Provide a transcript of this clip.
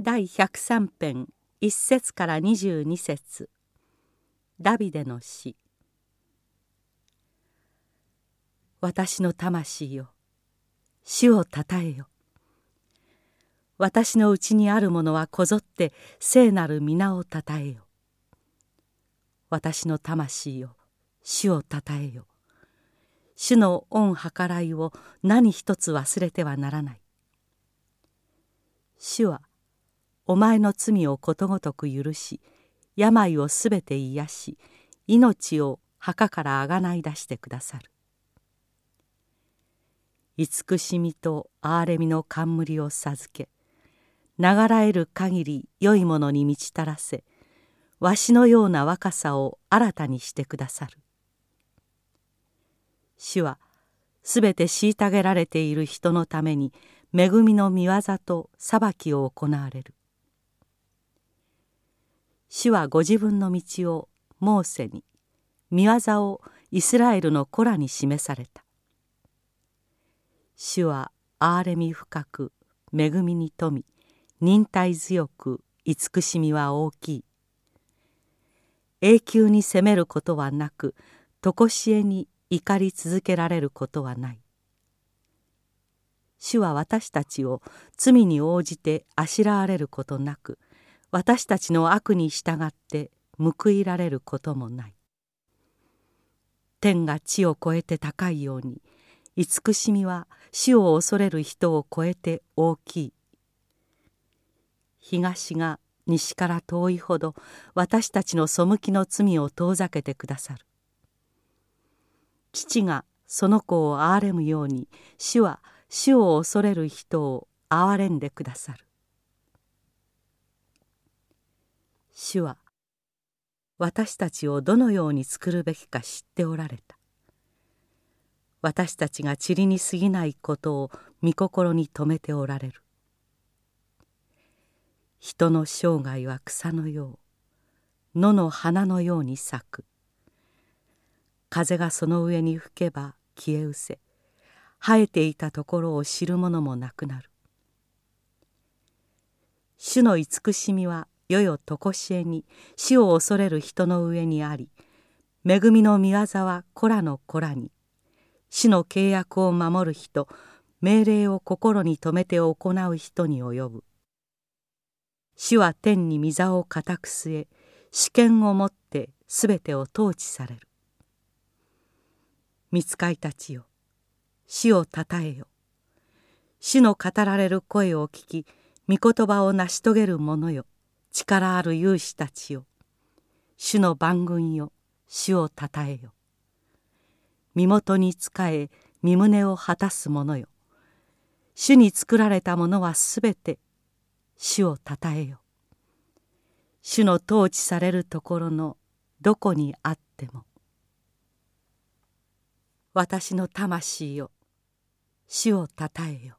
第103編1節から22節。ダビデの詩私の魂よ主をたたえよ。私のうちにあるものはこぞって聖なる皆をたたえよ。私の魂よ主をたたえよ。主の恩計らいを何一つ忘れてはならない。主はお前の罪をことごとく許し病をすべて癒し命を墓からあがない出してくださる。慈しみと憐れみの冠を授け流らえる限り良いものに満ち足らせわしのような若さを新たにしてくださる。主はすべて虐げられている人のために恵みの御業と裁きを行われる。主はご自分の道をモーセに見業をイスラエルの子らに示された。主は憐れみ深く恵みに富み忍耐強く慈しみは大きい。永久に責めることはなく常しえに怒り続けられることはない。主は私たちを罪に応じてあしらわれることなく私たちの悪に従って報いられることもない。天が地を超えて高いように慈しみは死を恐れる人を超えて大きい。東が西から遠いほど私たちの背きの罪を遠ざけてくださる。父がその子を憐れむように主は主を恐れる人を憐れんでくださる。主は私たちをどのように作るべきか知っておられた。私たちが塵に過ぎないことを御心に留めておられる。人の生涯は草のよう野の花のように咲く。風がその上に吹けば消え失せ生えていたところを知る者もなくなる。主の慈しみは世よとこしえに死を恐れる人の上にあり恵みの御業は子らの子らに。死の契約を守る人命令を心に留めて行う人に及ぶ。主は天に御座を固く据え主権をもってすべてを統治される。見つかいたちよ死をたたえよ。主の語られる声を聞き御言葉を成し遂げる者よ。力ある勇士たちよ。主の番軍よ。主をたたえよ。身元に仕え身胸を果たす者よ。主に作られたものはすべて主をたたえよ。主の統治されるところのどこにあっても私の魂よ。主をたたえよ。